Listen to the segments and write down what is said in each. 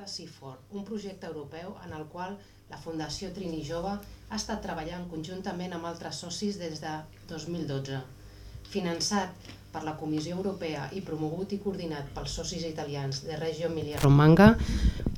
projecte CIFOR, un projecte europeu en el qual la Fundació Trini Jove ha estat treballant conjuntament amb altres socis des de 2012. Finançat per la Comissió Europea i promogut i coordinat pels socis italians de Reggio Emilia Romagna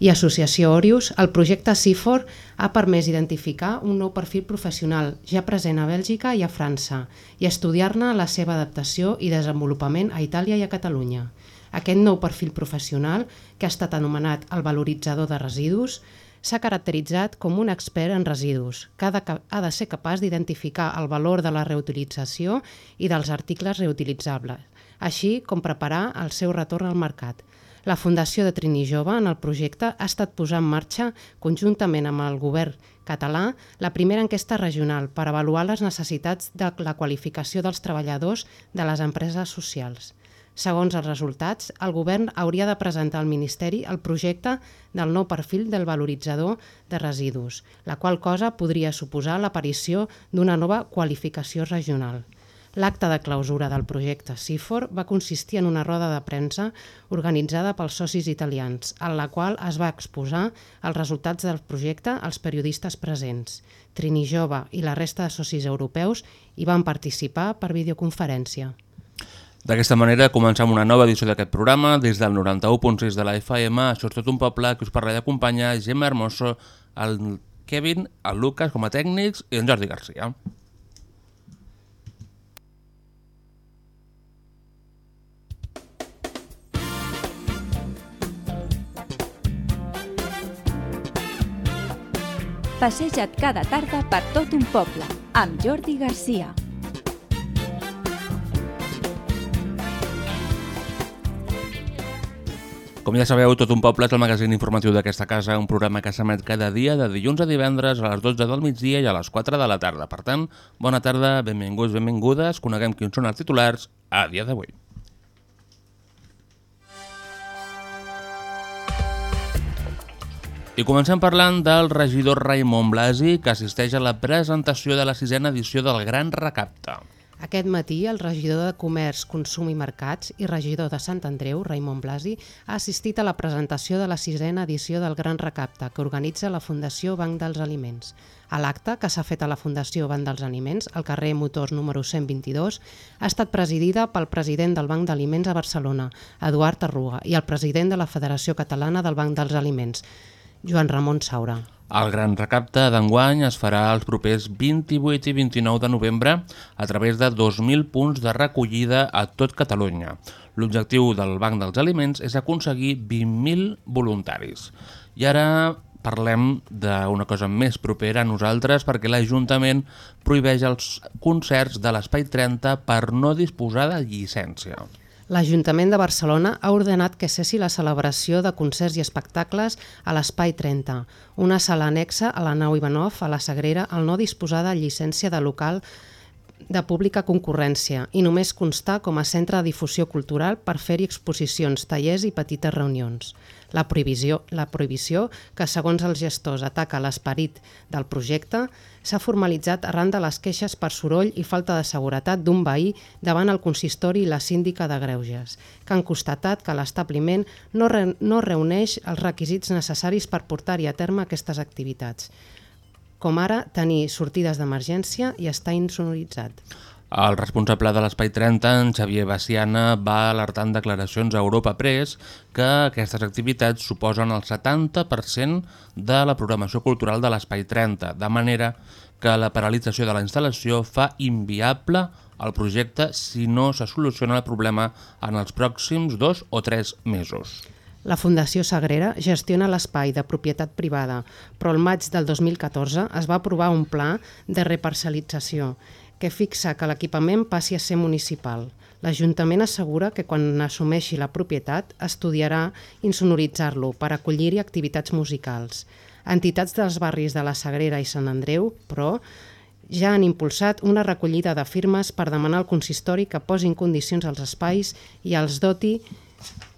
i Associació Orius, el projecte CIFOR ha permès identificar un nou perfil professional ja present a Bèlgica i a França i estudiar-ne la seva adaptació i desenvolupament a Itàlia i a Catalunya. Aquest nou perfil professional, que ha estat anomenat el valoritzador de residus, s'ha caracteritzat com un expert en residus, que ha de, ha de ser capaç d'identificar el valor de la reutilització i dels articles reutilitzables, així com preparar el seu retorn al mercat. La Fundació de Trini Jove en el projecte ha estat posant en marxa, conjuntament amb el govern català, la primera enquesta regional per avaluar les necessitats de la qualificació dels treballadors de les empreses socials. Segons els resultats, el govern hauria de presentar al Ministeri el projecte del nou perfil del valoritzador de residus, la qual cosa podria suposar l'aparició d'una nova qualificació regional. L'acte de clausura del projecte CIFOR va consistir en una roda de premsa organitzada pels socis italians, en la qual es va exposar els resultats del projecte als periodistes presents. Trini Jove i la resta de socis europeus hi van participar per videoconferència. D'aquesta manera comencem una nova edició d'aquest programa des del 91.6 de la FM. Això és tot un poble que us parla i acompanya Gemma Hermoso, el Kevin, el Lucas com a tècnics i en Jordi Garcia. Passeja't cada tarda per tot un poble amb Jordi Garcia. Com ja sabeu, Tot un poble és el magazín informatiu d'aquesta casa, un programa que s'emet cada dia de dilluns a divendres a les 12 del migdia i a les 4 de la tarda. Per tant, bona tarda, benvinguts, benvingudes, coneguem quins són els titulars a dia d'avui. I comencem parlant del regidor Raimon Blasi, que assisteix a la presentació de la sisena edició del Gran Recapte. Aquest matí, el regidor de Comerç, Consum i Mercats i regidor de Sant Andreu, Raimon Blasi, ha assistit a la presentació de la sisena edició del Gran Recapte que organitza la Fundació Banc dels Aliments. A l'acte, que s'ha fet a la Fundació Banc dels Aliments, al carrer Motors número 122, ha estat presidida pel president del Banc d'Aliments a Barcelona, Eduard Arruga, i el president de la Federació Catalana del Banc dels Aliments, Joan Ramon Saura. El Gran Recapte d'enguany es farà els propers 28 i 29 de novembre a través de 2.000 punts de recollida a tot Catalunya. L'objectiu del Banc dels Aliments és aconseguir 20.000 voluntaris. I ara parlem d'una cosa més propera a nosaltres perquè l'Ajuntament prohibeix els concerts de l'Espai 30 per no disposar de llicència. L'Ajuntament de Barcelona ha ordenat que cessi la celebració de concerts i espectacles a l'Espai 30, una sala anexa a la nau Ivanov, a la Sagrera, al no disposar de llicència de local de pública concurrència i només constar com a centre de difusió cultural per fer-hi exposicions, tallers i petites reunions. La prohibició, la prohibició, que segons els gestors ataca l'esperit del projecte, s'ha formalitzat arran de les queixes per soroll i falta de seguretat d'un veí davant el consistori i la síndica de Greuges, que han constatat que l'establiment no, re, no reuneix els requisits necessaris per portar-hi a terme aquestes activitats com ara tenir sortides d'emergència i estar insonoritzat. El responsable de l'Espai 30, en Xavier Baciana, va alertar en declaracions a Europa Press que aquestes activitats suposen el 70% de la programació cultural de l'Espai 30, de manera que la paralització de la instal·lació fa inviable el projecte si no se soluciona el problema en els pròxims dos o tres mesos. La Fundació Sagrera gestiona l'espai de propietat privada, però el maig del 2014 es va aprovar un pla de reparcel·lització que fixa que l'equipament passi a ser municipal. L'Ajuntament assegura que quan assumeixi la propietat estudiarà insonoritzar-lo per acollir-hi activitats musicals. Entitats dels barris de la Sagrera i Sant Andreu, però, ja han impulsat una recollida de firmes per demanar al consistori que posin condicions als espais i els doti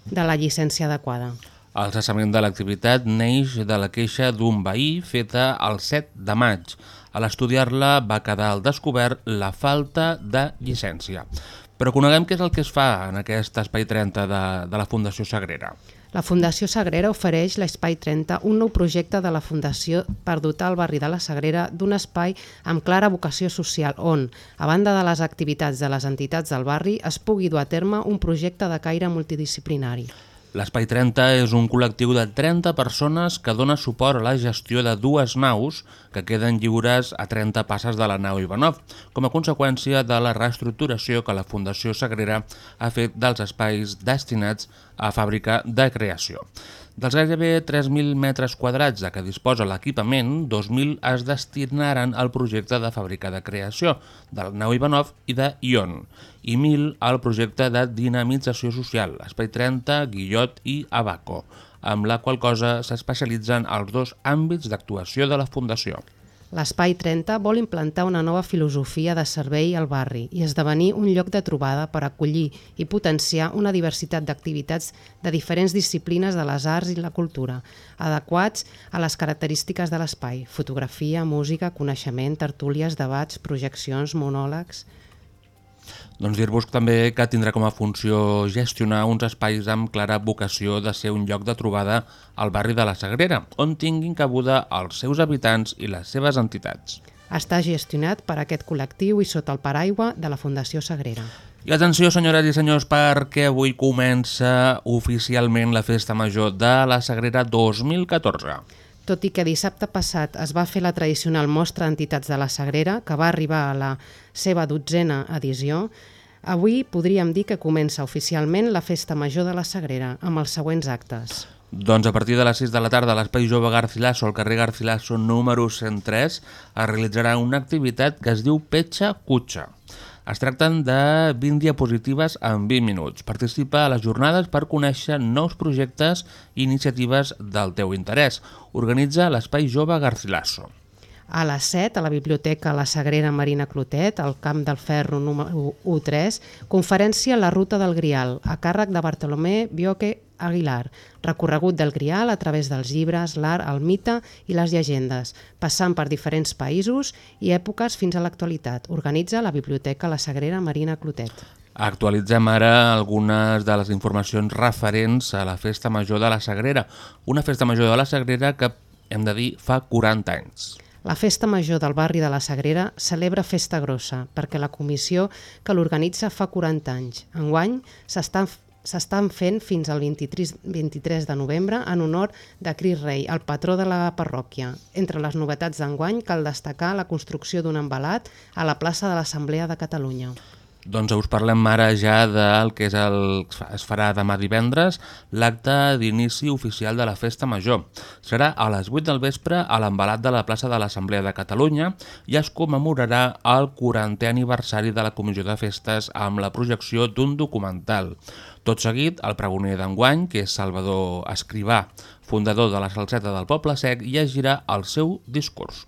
de la llicència adequada. El cessament de l'activitat neix de la queixa d'un veí feta el 7 de maig. A l'estudiar-la va quedar al descobert la falta de llicència. Però coneguem què és el que es fa en aquest Espai 30 de, de la Fundació Sagrera. La Fundació Sagrera ofereix l'Espai 30, un nou projecte de la Fundació per dotar el barri de la Sagrera d'un espai amb clara vocació social on, a banda de les activitats de les entitats del barri, es pugui dur a terme un projecte de caire multidisciplinari. L'Espai 30 és un col·lectiu de 30 persones que dona suport a la gestió de dues naus que queden lliures a 30 passes de la nau Ivanov, com a conseqüència de la reestructuració que la Fundació Sagrera ha fet dels espais destinats a fàbrica de creació. Dels gairebé 3.000 metres quadrats de què disposa l'equipament, 2.000 es destinaran al projecte de fàbrica de creació del Nau Ivanov i de Ion, i 1.000 al projecte de dinamització social, Espai 30, Guillot i Abaco, amb la qual cosa s'especialitzen els dos àmbits d'actuació de la Fundació. L'Espai 30 vol implantar una nova filosofia de servei al barri i esdevenir un lloc de trobada per acollir i potenciar una diversitat d'activitats de diferents disciplines de les arts i la cultura, adequats a les característiques de l'espai, fotografia, música, coneixement, tertúlies, debats, projeccions, monòlegs... Doncs dir-vos també que tindrà com a funció gestionar uns espais amb clara vocació de ser un lloc de trobada al barri de la Sagrera, on tinguin cabuda els seus habitants i les seves entitats. Està gestionat per aquest col·lectiu i sota el paraigua de la Fundació Sagrera. I atenció, senyores i senyors, perquè avui comença oficialment la Festa Major de la Sagrera 2014. Tot i que dissabte passat es va fer la tradicional mostra d'entitats de la Sagrera, que va arribar a la seva dotzena edició, avui podríem dir que comença oficialment la Festa Major de la Sagrera, amb els següents actes. Doncs a partir de les 6 de la tarda l'Espai Jove Garcilaso, al carrer Garcilaso número 103, es realitzarà una activitat que es diu Petxa Cutxa. Es tracten de 20 diapositives en 20 minuts. Participa a les jornades per conèixer nous projectes i iniciatives del teu interès. Organitza l'Espai Jove Garcilaso. A les 7, a la Biblioteca La Sagrera Marina Clotet, al Camp del Ferro número 1-3, conferència La Ruta del Grial, a càrrec de Bartolomé Bioque Aguilar, recorregut del Grial a través dels llibres, l'art, el mite i les llegendes, passant per diferents països i èpoques fins a l'actualitat. Organitza la Biblioteca La Sagrera Marina Clotet. Actualitzem ara algunes de les informacions referents a la Festa Major de la Sagrera, una Festa Major de la Sagrera que, hem de dir, fa 40 anys. La Festa Major del barri de la Sagrera celebra Festa Grossa perquè la comissió que l'organitza fa 40 anys. Enguany s'estan s'estan fent fins al 23, 23 de novembre en honor de Cris Rei, el patró de la parròquia. Entre les novetats d'enguany cal destacar la construcció d'un embalat a la plaça de l'Assemblea de Catalunya. Doncs us parlem ara ja del que és el, es farà demà divendres, l'acte d'inici oficial de la Festa Major. Serà a les 8 del vespre a l'embalat de la plaça de l'Assemblea de Catalunya i es commemorarà el 40è aniversari de la Comissió de Festes amb la projecció d'un documental. Tot seguit, el pregoner d'enguany, que és Salvador Escrivà, fundador de la Salseta del Poble Sec, llegirà el seu discurs.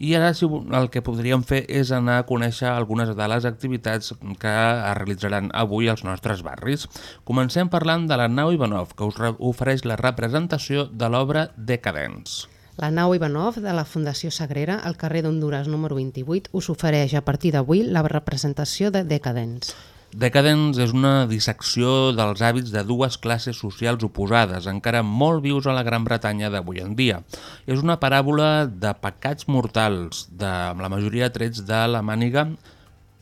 I ara si el que podríem fer és anar a conèixer algunes de les activitats que es realitzaran avui als nostres barris. Comencem parlant de la nau Ivanov, que us ofereix la representació de l'obra Decadents. La nau Ivanov de la Fundació Sagrera, al carrer d'Honduras número 28, us ofereix a partir d'avui la representació de Decadents. Decadents és una dissecció dels hàbits de dues classes socials oposades, encara molt vius a la Gran Bretanya d'avui en dia. És una paràbola de pecats mortals, de, amb la majoria trets de la màniga,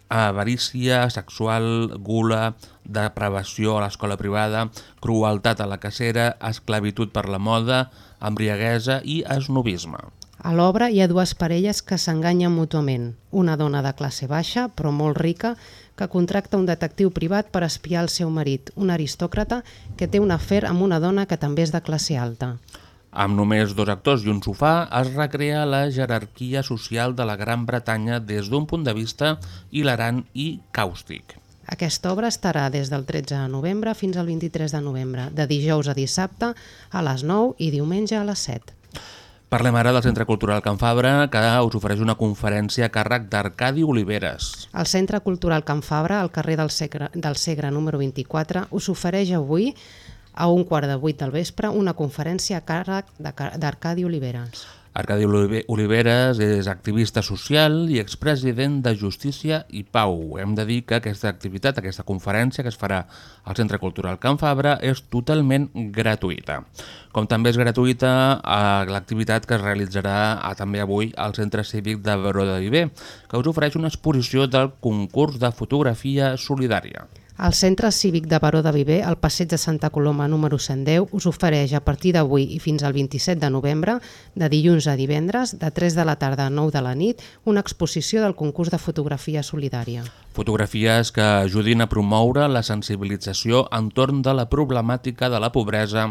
avarícia sexual, gula, depravació a l'escola privada, crueltat a la cacera, esclavitud per la moda, embriaguesa i esnovisme. A l'obra hi ha dues parelles que s'enganyen mútuament. Una dona de classe baixa, però molt rica, que contracta un detectiu privat per espiar el seu marit, un aristòcrata que té un afer amb una dona que també és de classe alta. Amb només dos actors i un sofà es recrea la jerarquia social de la Gran Bretanya des d'un punt de vista hilarant i càustic. Aquesta obra estarà des del 13 de novembre fins al 23 de novembre, de dijous a dissabte a les 9 i diumenge a les 7. Parlem ara del Centre Cultural Can Fabra, que us ofereix una conferència a càrrec d'Arcadi Oliveres. El Centre Cultural Can Fabra, al carrer del Segre, del Segre número 24, us ofereix avui a un quart de vuit del vespre una conferència a càrrec d'Arcadi Oliveres. Arcadi Olive- Oliveres és activista social i expresident de Justícia i Pau. Hem de dir que aquesta activitat, aquesta conferència que es farà al Centre Cultural Can Fabra és totalment gratuïta. Com també és gratuïta eh, l'activitat que es realitzarà eh, també avui al Centre Cívic de Baró de Viver, que us ofereix una exposició del concurs de fotografia solidària. El Centre Cívic de Baró de Viver, al passeig de Santa Coloma número 110, us ofereix a partir d'avui i fins al 27 de novembre, de dilluns a divendres, de 3 de la tarda a 9 de la nit, una exposició del concurs de fotografia solidària. Fotografies que ajudin a promoure la sensibilització entorn de la problemàtica de la pobresa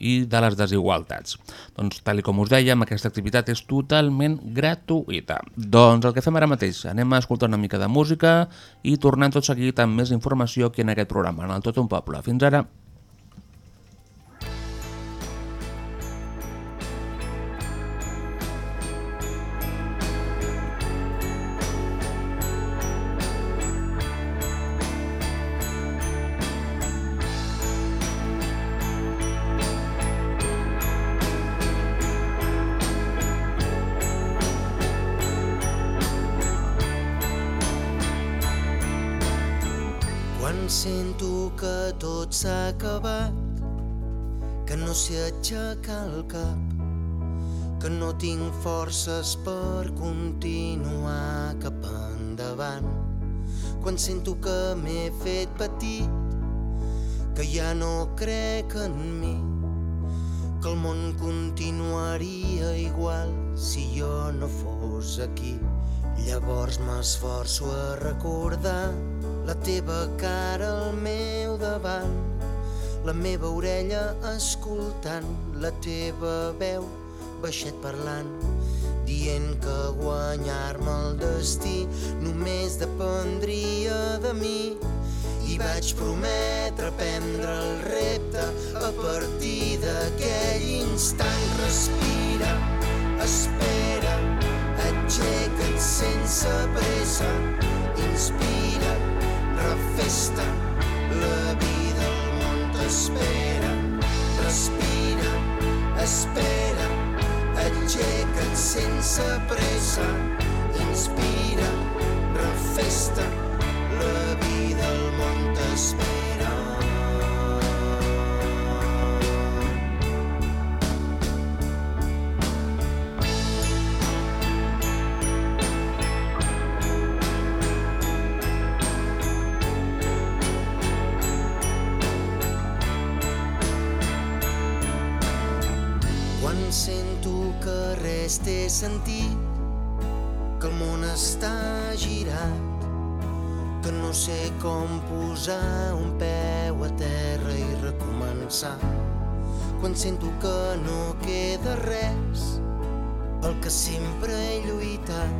i de les desigualtats. Doncs, tal com us dèiem, aquesta activitat és totalment gratuïta. Doncs el que fem ara mateix, anem a escoltar una mica de música i tornem tot seguit amb més informació aquí en aquest programa, en el Tot un Poble. Fins ara. S'ha acabat, que no sé aixecar el cap, que no tinc forces per continuar cap endavant. Quan sento que m'he fet petit, que ja no crec en mi, que el món continuaria igual si jo no fos aquí. Llavors m'esforço a recordar la teva cara al meu davant, la meva orella escoltant la teva veu baixet parlant, dient que guanyar-me el destí només dependria de mi. I vaig prometre prendre el repte a partir d'aquell instant. Respira, espera, aixeca't sense pressa, inspira, refesta, la vida al món t'espera. Respira, espera, aixeca't sense pressa, inspira, refesta, la vida al món t'espera. Sé com posar un peu a terra i recomençar. Quan sento que no queda res, pel que sempre he lluitat,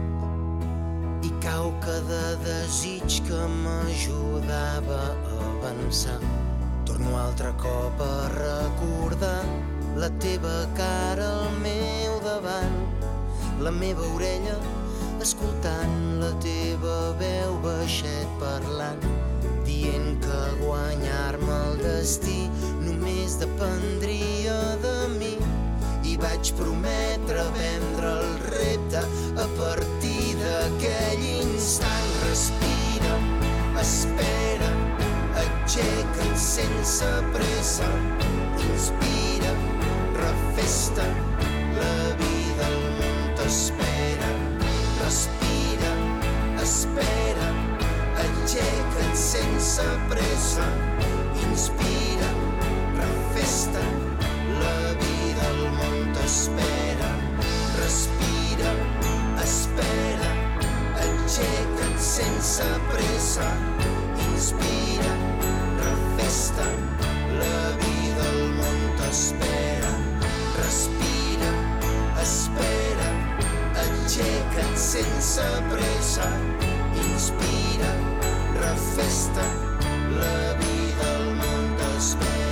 i cau cada desig que m'ajudava a avançar. Torno altre cop a recordar la teva cara al meu davant, la meva orella escoltant la teva veu baixet parlant, dient que guanyar-me el destí només dependria de mi. I vaig prometre vendre el repte a partir d'aquell instant. Respira, espera, aixeca't sense pressa, inspira, refesta, la vida espera, aixeca't sense pressa, inspira, refesta, la vida al món t'espera. Respira, espera, aixeca't sense pressa, inspira, refesta, la vida al món t'espera. Respira, espera, aixeca't sense pressa, inspira, refesta, la vida al món t'espera.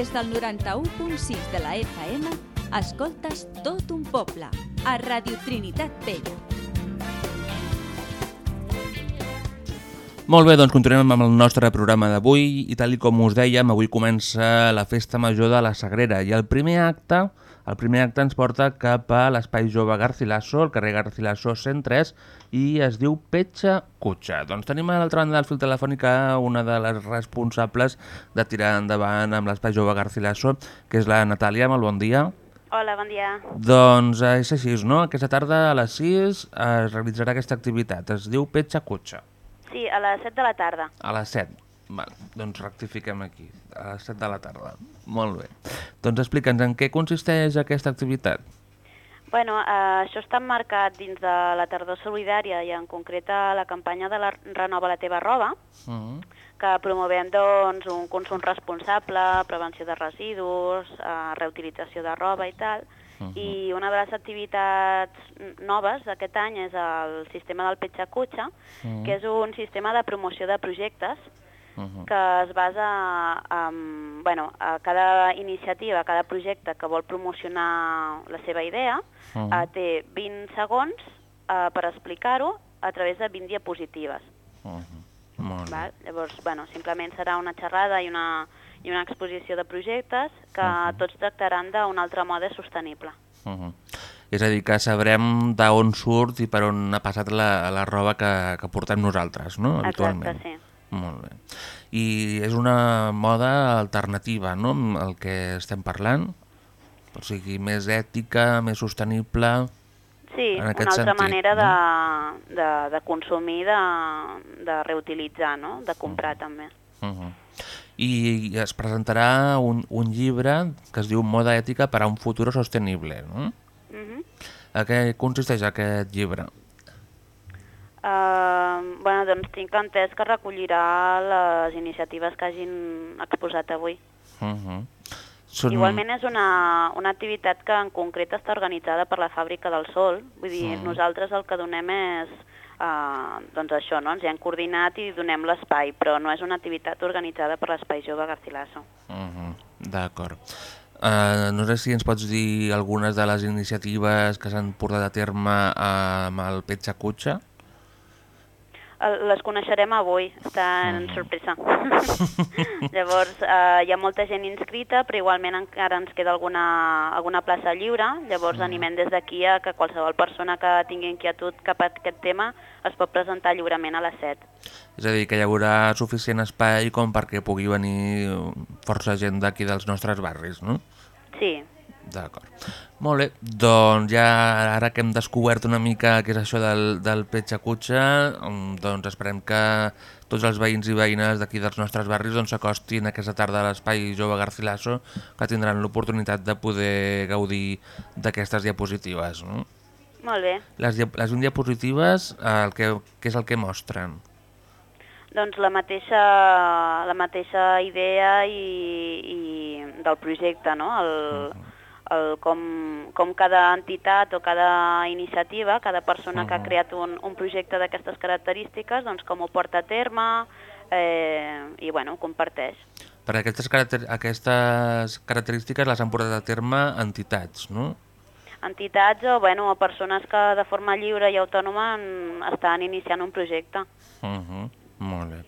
Des del 91.6 de la FM, escoltes tot un poble, a Radio Trinitat Vella. Molt bé, doncs continuem amb el nostre programa d'avui i tal com us dèiem, avui comença la Festa Major de la Sagrera i el primer acte el primer acte ens porta cap a l'Espai Jove Garcilaso, al carrer Garcilaso 103, i es diu Petxa Cutxa. Doncs tenim a l'altra banda del fil telefònic una de les responsables de tirar endavant amb l'Espai Jove Garcilaso, que és la Natàlia. Molt bon dia. Hola, bon dia. Doncs és així, no? Aquesta tarda a les 6 es realitzarà aquesta activitat. Es diu Petxa Cutxa. Sí, a les 7 de la tarda. A les 7. Val, doncs rectifiquem aquí, a les 7 de la tarda. Molt bé. Doncs explica'ns en què consisteix aquesta activitat. Bueno, eh, això està marcat dins de la tardor solidària i en concret a la campanya de la Renova la teva roba, uh -huh. que promovem doncs, un consum responsable, prevenció de residus, eh, reutilització de roba i tal, uh -huh. i una de les activitats noves d'aquest any és el sistema del Petxa Cutxa, uh -huh. que és un sistema de promoció de projectes uh -huh. que es basa en, bueno, a cada iniciativa, a cada projecte que vol promocionar la seva idea, uh -huh. eh, té 20 segons eh, per explicar-ho a través de 20 diapositives. Uh -huh. Molt Val? Llavors, bueno, simplement serà una xerrada i una, i una exposició de projectes que uh -huh. tots tractaran d'un altre mode sostenible. Uh -huh. És a dir, que sabrem d'on surt i per on ha passat la, la roba que, que portem nosaltres, no? Habitualment. Exacte, sí. Molt bé. I és una moda alternativa, no?, el que estem parlant? O sigui, més ètica, més sostenible... Sí, en una altra sentit, manera no? de, de, de consumir, de, de reutilitzar, no? de comprar també. Uh -huh. I es presentarà un, un llibre que es diu Moda ètica per a un futur sostenible, no? Uh -huh. A què consisteix aquest llibre? Uh, bueno, doncs tinc entès que recollirà les iniciatives que hagin exposat avui. Uh -huh. Són... Igualment és una, una activitat que en concret està organitzada per la Fàbrica del Sol, vull dir, Mm. nosaltres el que donem és uh, doncs això, no? ens hi hem coordinat i donem l'espai, però no és una activitat organitzada per l'Espai Jove Garcilaso. Uh -huh. D'acord. Uh, no sé si ens pots dir algunes de les iniciatives que s'han portat a terme amb el Petxa Cutxa? Les coneixerem avui, està en sorpresa. Llavors, eh, hi ha molta gent inscrita, però igualment encara ens queda alguna, alguna plaça lliure. Llavors, Mm. animem des d'aquí a que qualsevol persona que tingui inquietud cap a aquest tema es pot presentar lliurement a les 7. És a dir, que hi haurà suficient espai com perquè pugui venir força gent d'aquí dels nostres barris, no? Sí, D'acord. Molt bé, doncs ja ara que hem descobert una mica què és això del, del Petxa Cutxa, mm, doncs esperem que tots els veïns i veïnes d'aquí dels nostres barris doncs, s'acostin aquesta tarda a l'Espai Jove Garcilaso, que tindran l'oportunitat de poder gaudir d'aquestes diapositives. No? molt bé. Les, les 20 diapositives, el que, què és el que mostren? Doncs la mateixa, la mateixa idea i, i del projecte, no? El, el, com, com cada entitat o cada iniciativa, cada persona que ha creat un, un projecte d'aquestes característiques, doncs com ho porta a terme eh, i bueno, ho comparteix. Per aquestes, caracter aquestes característiques les han portat a terme entitats, no? Entitats o, bueno, o persones que de forma lliure i autònoma en- estan iniciant un projecte. Uh -huh. Molt bé.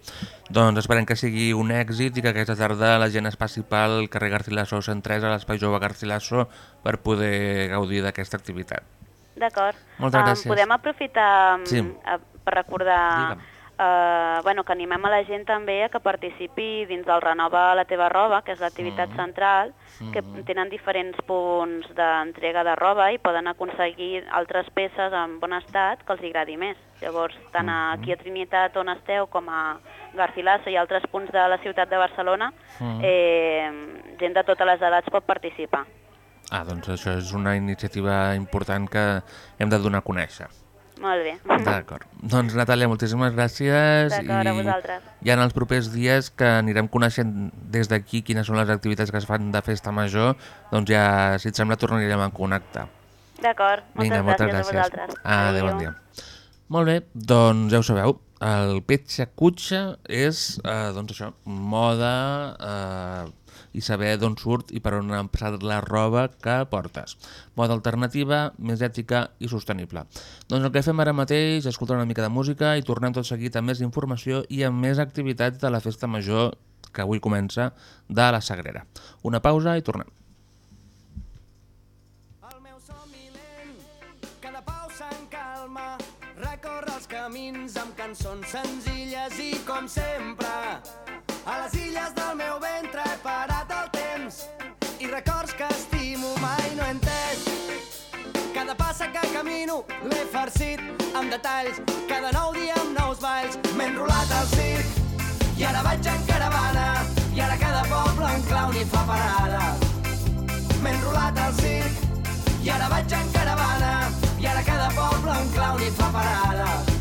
Doncs esperem que sigui un èxit i que aquesta tarda la gent es passi pel carrer Garcilaso 103 a l'Espai Jove Garcilaso per poder gaudir d'aquesta activitat. D'acord. Moltes Em gràcies. podem aprofitar Sí. per recordar Digue'm. Eh, bueno, que animem a la gent també a que participi dins del Renova la teva roba, que és l'activitat Mhm. central, que tenen diferents punts d'entrega de roba i poden aconseguir altres peces en bon estat que els agradi més. Llavors, tant aquí a Trinitat on esteu com a Garcilaso i altres punts de la ciutat de Barcelona, Mhm. eh, gent de totes les edats pot participar. Ah, doncs això és una iniciativa important que hem de donar a conèixer. Molt bé. D'acord. Doncs Natàlia, moltíssimes gràcies. D'acord, a vosaltres. ja en els propers dies que anirem coneixent des d'aquí quines són les activitats que es fan de festa major, doncs ja, si et sembla, tornarem a connectar. D'acord, moltes Vinga, moltes gràcies, gràcies. a vosaltres. Adéu, bon dia. Molt bé, doncs ja ho sabeu, el Petxa Cutxa és, eh, doncs això, moda, eh, i saber d'on surt i per on ha passat la roba que portes. Moda alternativa, més ètica i sostenible. Doncs el que fem ara mateix és escoltar una mica de música i tornem tot seguit amb més informació i amb més activitats de la Festa Major que avui comença de la Sagrera. Una pausa i tornem. El meu somni lent, cada pau se'n calma, recorre els camins amb cançons senzilles i com sempre, a les illes camino l'he farcit amb detalls, cada nou dia amb nous balls m'he enrolat al circ i ara vaig en caravana i ara cada poble un clown hi fa parada. M'he enrolat al circ i ara vaig en caravana i ara cada poble un clown hi fa parada.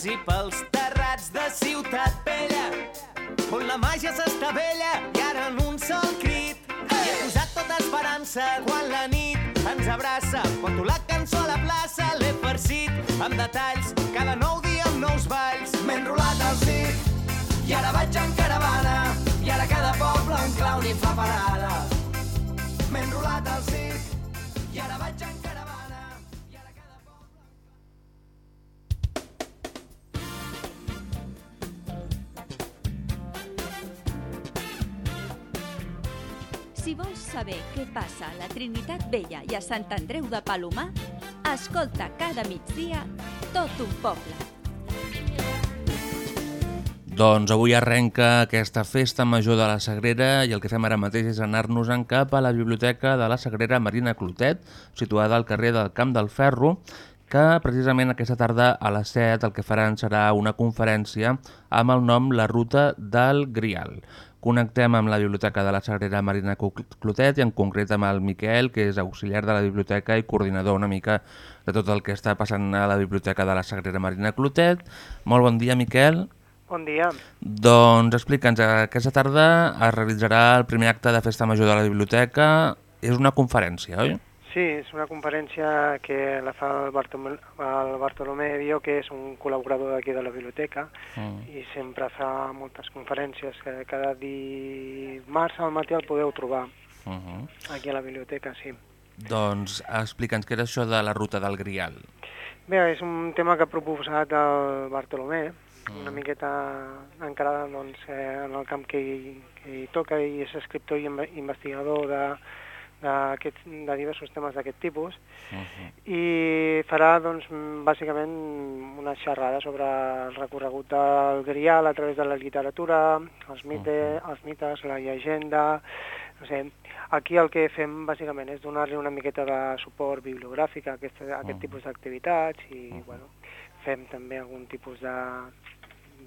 Contes i pels terrats de Ciutat Vella, on la màgia s'estavella i ara en un sol crit hi he posat tota esperança quan la nit ens abraça. Porto la cançó a la plaça, l'he farcit amb detalls, cada nou dia amb nous balls. M'he enrolat al circ i ara vaig en caravana i ara cada poble un clown hi fa parada. M'he enrolat al circ i ara vaig en vols saber què passa a la Trinitat Vella i a Sant Andreu de Palomar, escolta cada migdia tot un poble. Doncs avui arrenca aquesta festa major de la Sagrera i el que fem ara mateix és anar-nos-en cap a la biblioteca de la Sagrera Marina Clotet, situada al carrer del Camp del Ferro, que precisament aquesta tarda a les 7 el que faran serà una conferència amb el nom La Ruta del Grial. Connectem amb la Biblioteca de la Sagrera Marina Clotet i en concret amb el Miquel, que és auxiliar de la biblioteca i coordinador una mica de tot el que està passant a la Biblioteca de la Sagrera Marina Clotet. Molt bon dia, Miquel. Bon dia. Doncs explica'ns, aquesta tarda es realitzarà el primer acte de Festa Major de la Biblioteca. És una conferència, oi? Sí, és una conferència que la fa el, Bartolomé, el Bartolomé Dio, que és un col·laborador d'aquí de la biblioteca, Mm. i sempre fa moltes conferències, que cada dimarts al matí el podeu trobar Uh -huh. aquí a la biblioteca, sí. Doncs explica'ns què era això de la ruta del Grial. Bé, és un tema que ha proposat el Bartolomé, una miqueta encara doncs, eh, en el camp que hi, que hi toca i és escriptor i inve- investigador de, de diversos temes d'aquest tipus Uh -huh. i farà doncs, bàsicament una xerrada sobre el recorregut del Grial a través de la literatura, els, mite, els mites, la llegenda, no sé. Aquí el que fem bàsicament és donar-li una miqueta de suport bibliogràfic a aquest, a aquest Mhm. tipus d'activitats i bueno, fem també algun tipus de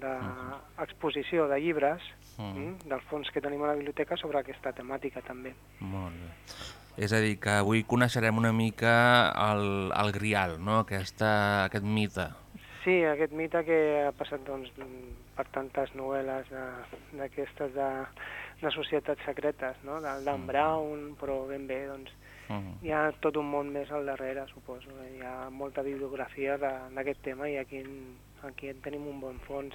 d'exposició de llibres Mhm. Mm, del fons que tenim a la biblioteca sobre aquesta temàtica també. Molt bé. És a dir, que avui coneixerem una mica el, el Grial, no? Aquesta, aquest mite. Sí, aquest mite que ha passat doncs, per tantes novel·les de- d'aquestes de, de societats secretes, no? del Dan Brown, però ben bé, doncs, Uh -huh. hi ha tot un món més al darrere, suposo. Hi ha molta bibliografia de- d'aquest tema i aquí, en- aquí en tenim un bon fons.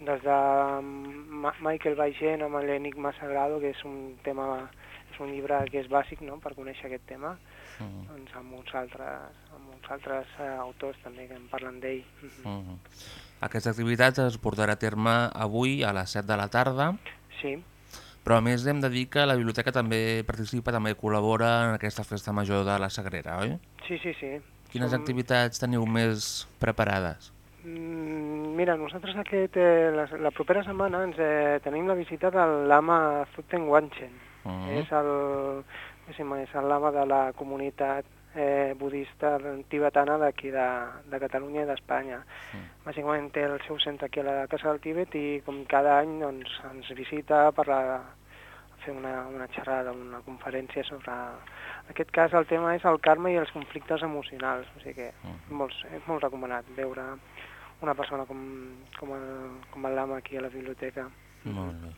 Des de Ma Michael Baigent amb l'Enigma Sagrado, que és un tema, és un llibre que és bàsic no?, per conèixer aquest tema, -huh. doncs amb uns altres, amb uns altres eh, autors també que en parlen d'ell. Mhm. Uh -huh. Aquesta activitat es portarà a terme avui a les 7 de la tarda, Sí, però a més hem de dir que la biblioteca també participa, també col·labora en aquesta festa major de la Sagrera, oi? sí, sí, sí. Quines Som- activitats teniu més preparades? Mm, Mira, nosaltres aquest, eh, la, la propera setmana ens eh, tenim la visita de l'ama Zuten Wanchen. Uh -huh. És el, diguéssim, és el lama de la comunitat eh, budista tibetana d'aquí de, de Catalunya i d'Espanya. Mm. Bàsicament té el seu centre aquí a la Casa del Tíbet i com cada any doncs, ens visita per la, fer una, una xerrada, una conferència sobre... En aquest cas el tema és el karma i els conflictes emocionals, o sigui que Mhm. molt, és molt recomanat veure una persona com, com, el, amb el lama aquí a la biblioteca. Molt bé.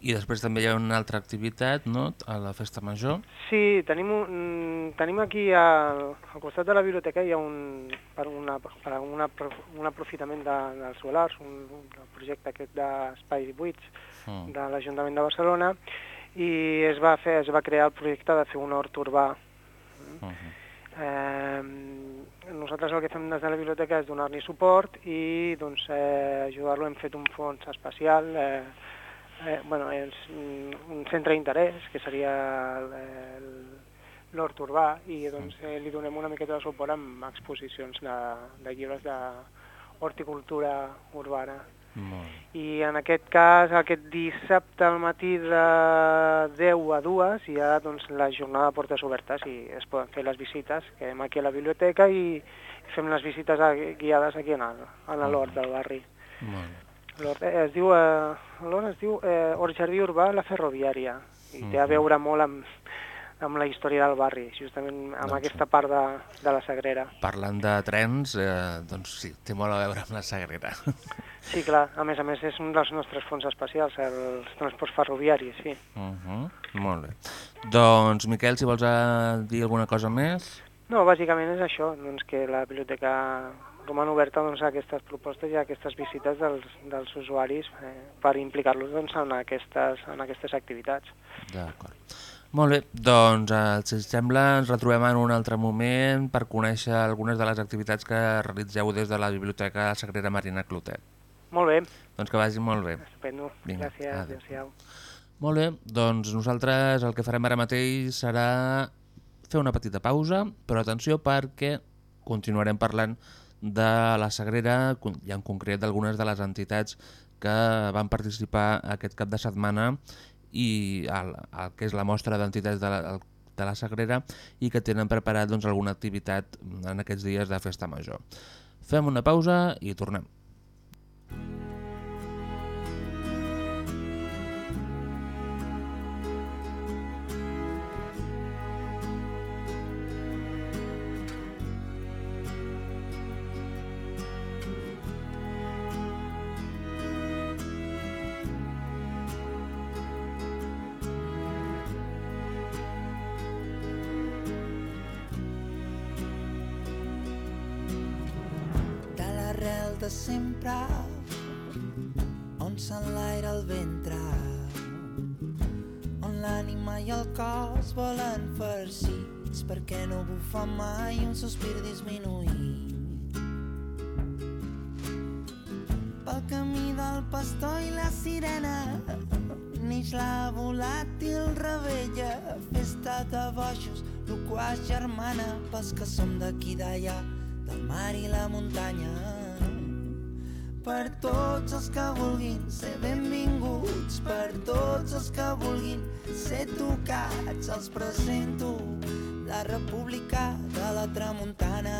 I després també hi ha una altra activitat, no?, a la Festa Major. Sí, tenim, un, tenim aquí al, al costat de la biblioteca hi ha un, per, una, per una, un aprofitament de, dels solars, un, un projecte aquest d'espais buits Mm. de l'Ajuntament de Barcelona i es va, fer, es va crear el projecte de fer un hort urbà. Uh -huh. Eh, nosaltres el que fem des de la biblioteca és donar-li suport i doncs, eh, ajudar-lo. Hem fet un fons especial, eh, eh, bueno, és un centre d'interès, que seria l'hort urbà, i doncs, eh, li donem una miqueta de suport amb exposicions de, de llibres d'horticultura urbana. I en aquest cas, aquest dissabte al matí de 10 a 2 hi ha doncs, la jornada de portes obertes i es poden fer les visites, que anem aquí a la biblioteca i fem les visites guiades aquí en l'hort del barri. L'hort eh, es diu, eh, es diu eh, Jardí Urbà La Ferroviària. I té a veure molt amb, amb la història del barri, justament amb Doncs aquesta part de, de la Sagrera. Parlant de trens, eh, doncs sí, té molt a veure amb la Sagrera. Sí, clar, a més a més és un dels nostres fons especials, els transports ferroviaris, sí. Uh -huh. Molt bé. Doncs, Miquel, si vols eh, dir alguna cosa més... No, bàsicament és això, doncs que la biblioteca roman oberta doncs, a aquestes propostes i a aquestes visites dels, dels usuaris eh, per implicar-los doncs, en, aquestes, en aquestes activitats. D'acord. Molt bé, doncs, eh, si us sembla, ens retrobem en un altre moment per conèixer algunes de les activitats que realitzeu des de la Biblioteca Sagrera Marina Clotet. Molt bé. Doncs que vagi molt bé. Estupendo. Vinga, Gràcies. adéu. Adéu-siau. Molt bé, doncs nosaltres el que farem ara mateix serà fer una petita pausa, però atenció perquè continuarem parlant de la Sagrera i en concret d'algunes de les entitats que van participar aquest cap de setmana i el, el que és la mostra d'entitats de, la, de la Sagrera i que tenen preparat doncs, alguna activitat en aquests dies de festa major. Fem una pausa i tornem. L'ànima i el cos volen farcits perquè no bufa mai un sospir disminuït pel camí del pastor i la sirena neix la volàtil rebella festa de boixos loquaç germana pels que som d'aquí d'allà del mar i la muntanya. Per tots els que vulguin ser benvinguts, per tots els que vulguin ser tocats, els presento la República de la Tramuntana.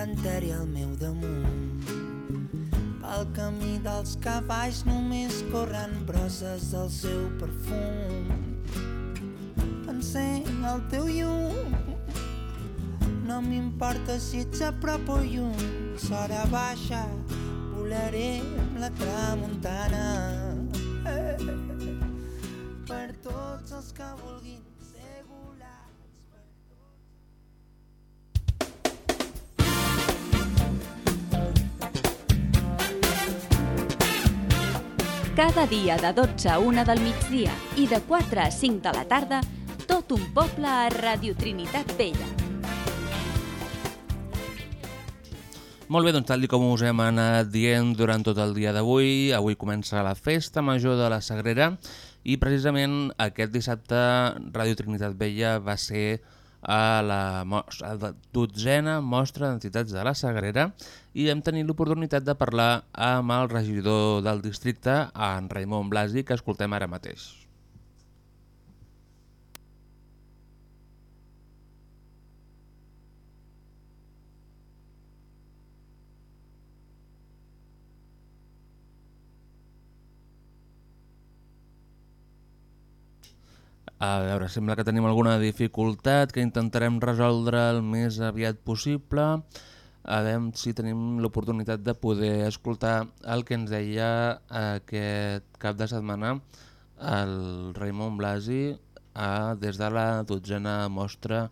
Encanteri al meu damunt. Pel camí dels cavalls només corren brosses del seu perfum. Encén el teu llum, no m'importa si ets a prop o lluny, s'hora baixa, volaré amb la tramuntana. Eh, per tots els que vulguin Cada dia de 12 a 1 del migdia i de 4 a 5 de la tarda, tot un poble a Radio Trinitat Vella. Molt bé, doncs tal com us hem anat dient durant tot el dia d'avui, avui comença la Festa Major de la Sagrera i precisament aquest dissabte Ràdio Trinitat Vella va ser a la, a dotzena mostra d'entitats de la Sagrera i hem tenit l'oportunitat de parlar amb el regidor del districte, en Raimon Blasi, que escoltem ara mateix. A veure, sembla que tenim alguna dificultat que intentarem resoldre el més aviat possible. A veure si tenim l'oportunitat de poder escoltar el que ens deia aquest cap de setmana el Raimon Blasi a, des de la dotzena mostra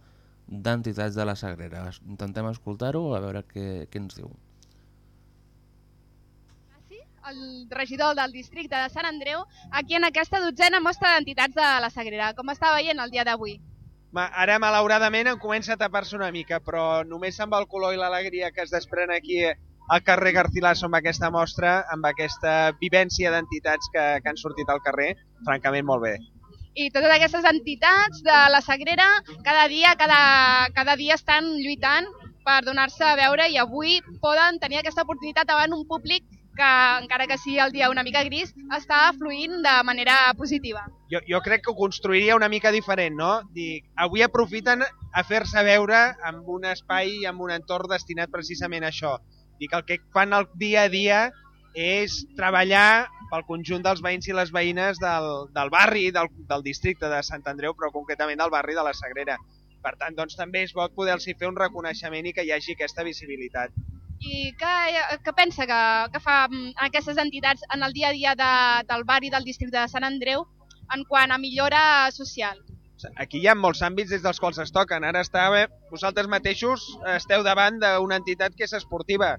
d'entitats de la Sagrera. Intentem escoltar-ho a veure què, què ens diu. El regidor del districte de Sant Andreu aquí en aquesta dotzena mostra d'entitats de la Sagrera. Com està veient el dia d'avui? Ara, malauradament, em comença a tapar-se una mica, però només amb el color i l'alegria que es desprèn aquí al carrer Garcilaso amb aquesta mostra, amb aquesta vivència d'entitats que, que han sortit al carrer, francament molt bé. I totes aquestes entitats de la Sagrera cada dia, cada, cada dia estan lluitant per donar-se a veure i avui poden tenir aquesta oportunitat davant un públic que, encara que sigui el dia una mica gris, està fluint de manera positiva. Jo, jo crec que ho construiria una mica diferent, no? Dic, avui aprofiten a fer-se veure amb un espai i amb un entorn destinat precisament a això. Dic, el que fan el dia a dia és treballar pel conjunt dels veïns i les veïnes del, del barri, del, del districte de Sant Andreu, però concretament del barri de la Sagrera. Per tant, doncs, també és bo poder-los fer un reconeixement i que hi hagi aquesta visibilitat. I què, què pensa que, que fa aquestes entitats en el dia a dia de, del barri del districte de Sant Andreu en quant a millora social? Aquí hi ha molts àmbits des dels quals es toquen. Ara està, bé, vosaltres mateixos esteu davant d'una entitat que és esportiva,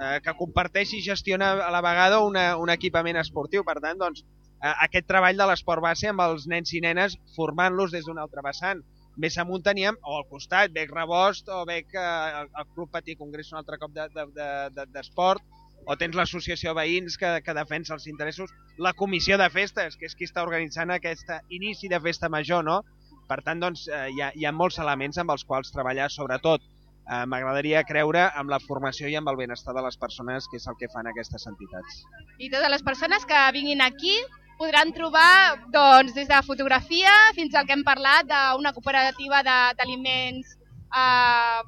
eh, que comparteix i gestiona a la vegada una, un equipament esportiu. Per tant, doncs, eh, aquest treball de l'esport base amb els nens i nenes formant-los des d'un altre vessant. Més amunt teníem, o al costat, Bec Rebost o Bec eh, el Club Patí Congrés un altre cop d'esport, de, de, de, de o tens l'associació veïns que, que defensa els interessos, la comissió de festes, que és qui està organitzant aquest inici de festa major, no? Per tant, doncs, eh, hi, ha, hi ha molts elements amb els quals treballar, sobretot eh, m'agradaria creure amb la formació i amb el benestar de les persones, que és el que fan aquestes entitats. I totes les persones que vinguin aquí podran trobar doncs, des de fotografia fins al que hem parlat d'una cooperativa d'aliments eh,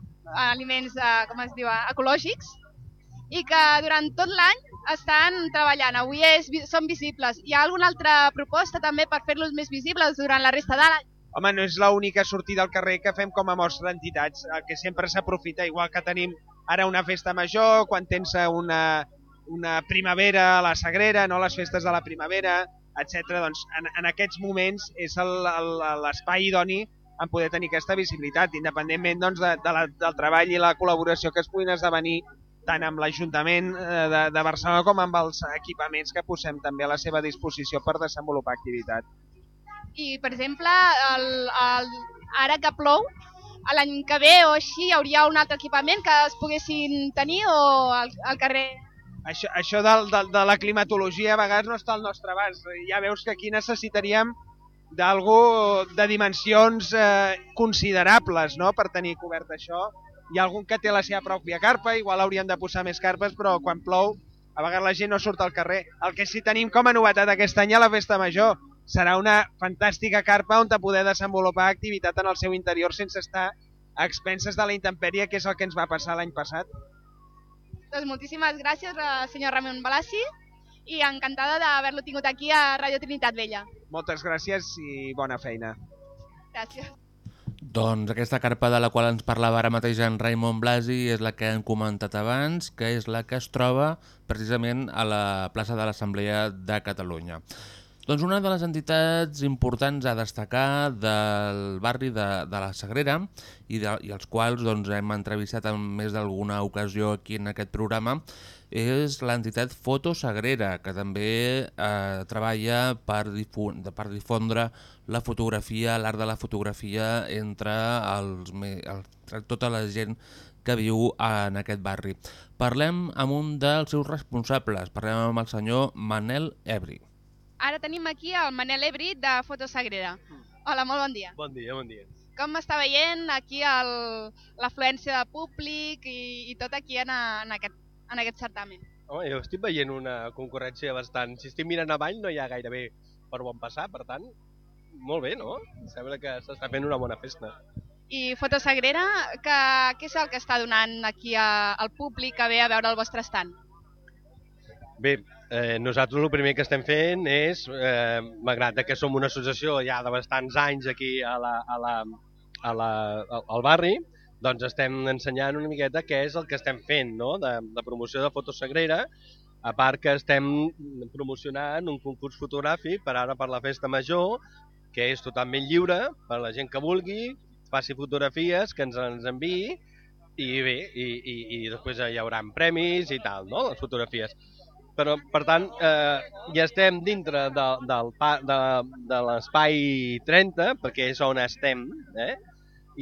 aliments eh, com es diu, ecològics i que durant tot l'any estan treballant. Avui és, són visibles. Hi ha alguna altra proposta també per fer-los més visibles durant la resta de l'any? Home, no és l'única sortida al carrer que fem com a mostra d'entitats, que sempre s'aprofita, igual que tenim ara una festa major, quan tens una, una primavera a la Sagrera, no les festes de la primavera, etc. Doncs en, en aquests moments és l'espai idoni en poder tenir aquesta visibilitat, independentment doncs, de, de la, del treball i la col·laboració que es puguin esdevenir tant amb l'Ajuntament eh, de, de Barcelona com amb els equipaments que posem també a la seva disposició per desenvolupar activitat. I, per exemple, el, el, ara que plou, l'any que ve o així hi hauria un altre equipament que es poguessin tenir o al, al carrer? Això, això de, de, de la climatologia a vegades no està al nostre abast. Ja veus que aquí necessitaríem d'algú de dimensions eh, considerables no? per tenir cobert això hi ha algun que té la seva pròpia carpa, igual hauríem de posar més carpes, però quan plou a vegades la gent no surt al carrer. El que sí tenim com a novetat aquest any a la Festa Major serà una fantàstica carpa on poder desenvolupar activitat en el seu interior sense estar a expenses de la intempèrie, que és el que ens va passar l'any passat. Doncs moltíssimes gràcies, eh, senyor Ramon Balassi, i encantada d'haver-lo tingut aquí a Radio Trinitat Vella. Moltes gràcies i bona feina. Gràcies. Doncs aquesta carpa de la qual ens parlava ara mateix en Raimon Blasi és la que hem comentat abans, que és la que es troba precisament a la plaça de l'Assemblea de Catalunya. Doncs una de les entitats importants a destacar del barri de, de la Sagrera i, de, i els quals doncs, hem entrevistat en més d'alguna ocasió aquí en aquest programa és l'entitat Foto Sagrera, que també eh, treballa per, per difondre la fotografia, l'art de la fotografia entre, els, entre tota la gent que viu en aquest barri. Parlem amb un dels seus responsables, parlem amb el senyor Manel Ebri. Ara tenim aquí el Manel Ebri de Foto Sagrera. Hola, molt bon dia. Bon dia, bon dia. com està veient aquí el- l'afluència de públic i, i tot aquí en, a, en, aquest, en aquest certamen? Home, jo estic veient una concurrència bastant... Si estic mirant avall no hi ha gairebé per on passar, per tant, molt bé, no? Sembla que s'està fent una bona festa. I Fotosagrera, que, què és el que està donant aquí a, al públic que ve a veure el vostre estant? Bé, eh, nosaltres el primer que estem fent és, eh, malgrat que som una associació ja de bastants anys aquí a la, a la, a la, al, barri, doncs estem ensenyant una miqueta què és el que estem fent no? de, de promoció de fotosagrera, a part que estem promocionant un concurs fotogràfic per ara per la festa major, que és totalment lliure per la gent que vulgui, faci fotografies, que ens les enviï, i bé, i, i, i després hi haurà premis i tal, no?, les fotografies. Però, per tant, eh, ja estem dintre de, del, de, de l'espai 30, perquè és on estem, eh?